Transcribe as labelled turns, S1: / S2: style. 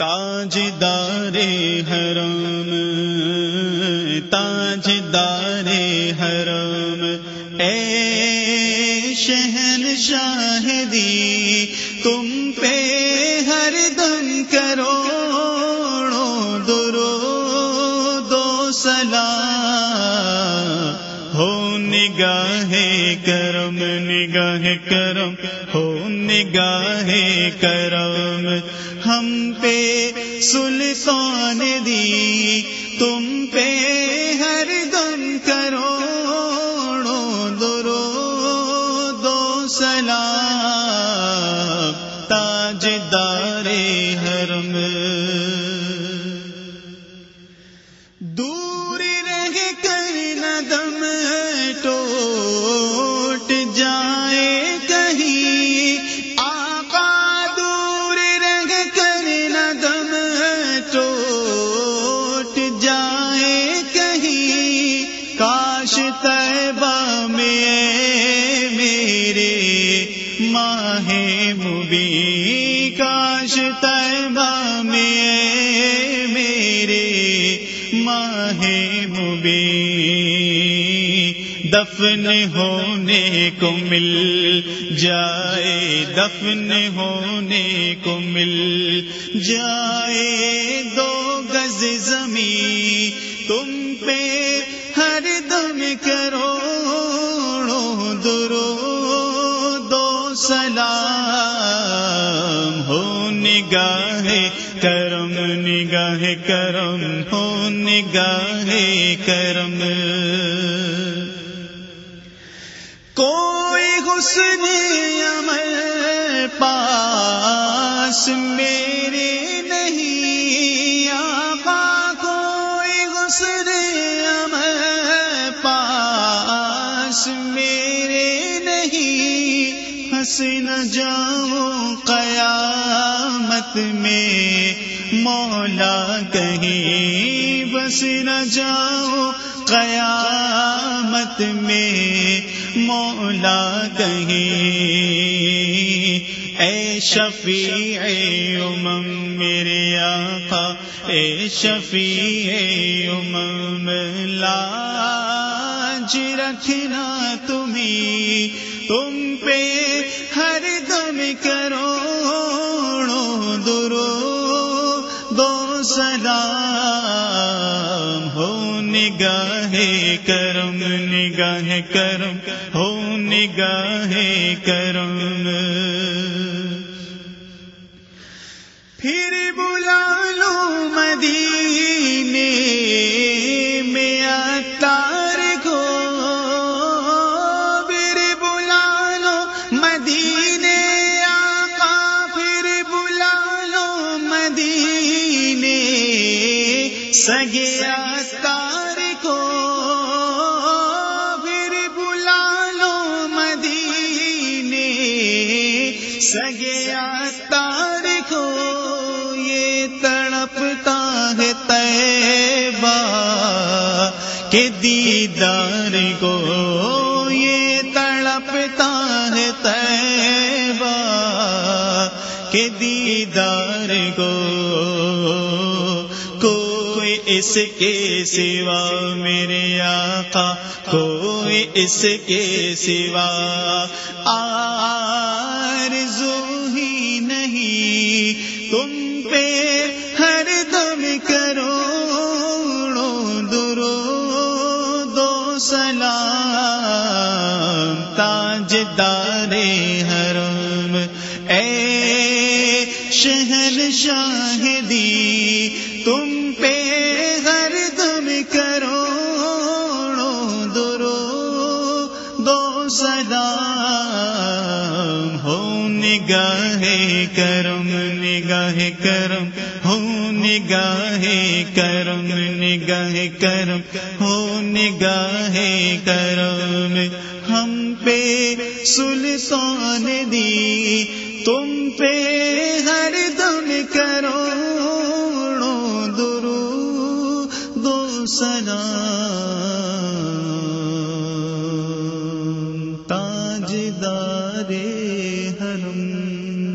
S1: تاج دار حرم تاج دار حرم۔ اے شہن شاہدی، تم پہ ہر دم کرو درو دو سلا ہو نگاہ کرم نگاہ کرم، ہو نگاہ کرم ہم پہ سلطان دی تم پہ ہر دم کرو درو دو سلام۔ کاش طیبہ میں میرے ماہ مبی کاش طیبہ میں میرے ماہ مبی دفن ہونے کو مل جائے، دفن ہونے کو مل جائے، دو گز زمین تم پہ ہر دم کرو درو دو سلام ہو نگاہ کرم نگاہ کرم، ہو نگاہ کرم۔ کوئی حسن عمل پاس میرے کوئی پاس میرے نہیں۔ ہنس نہ جاؤں قیامت میں۔ مولا کہیں بس نہ جاؤ قیامت میں۔ مولا کہیں، اے شفیع امم میرے آقا۔ اے شفیع امم لاج رکھنا تمہیں۔ تم پہ ہر دم کرو درو، دو سلام، ہو نگاہ کرم نگاہ کرم، ہو نگاہ کرم۔ پھر بلا مدینے میں اتار کو پھر بلا لو مدینے آقا، پھر بلا لو مدینے سگے اتار کو پھر بلا لو مدینے سگے اتار کہ دیدار کو یہ تڑپتا ہے تیبہ کہ دیدار کو کوئی اس کے سوا میرے آقا، کوئی اس کے سوا آرزو ہی نہیں۔ تم پہ ہر دم کرو سلام تاج دار حرم۔ اے شہن شاہدی تم نگاہ کرم نگاہ کرم، ہو نگاہ کرم نگاہ کرم، ہو نگاہ کرم۔ ہم پہ سلطان دی، تم پہ ہر دم کرو درو دو سلام۔ دار حرم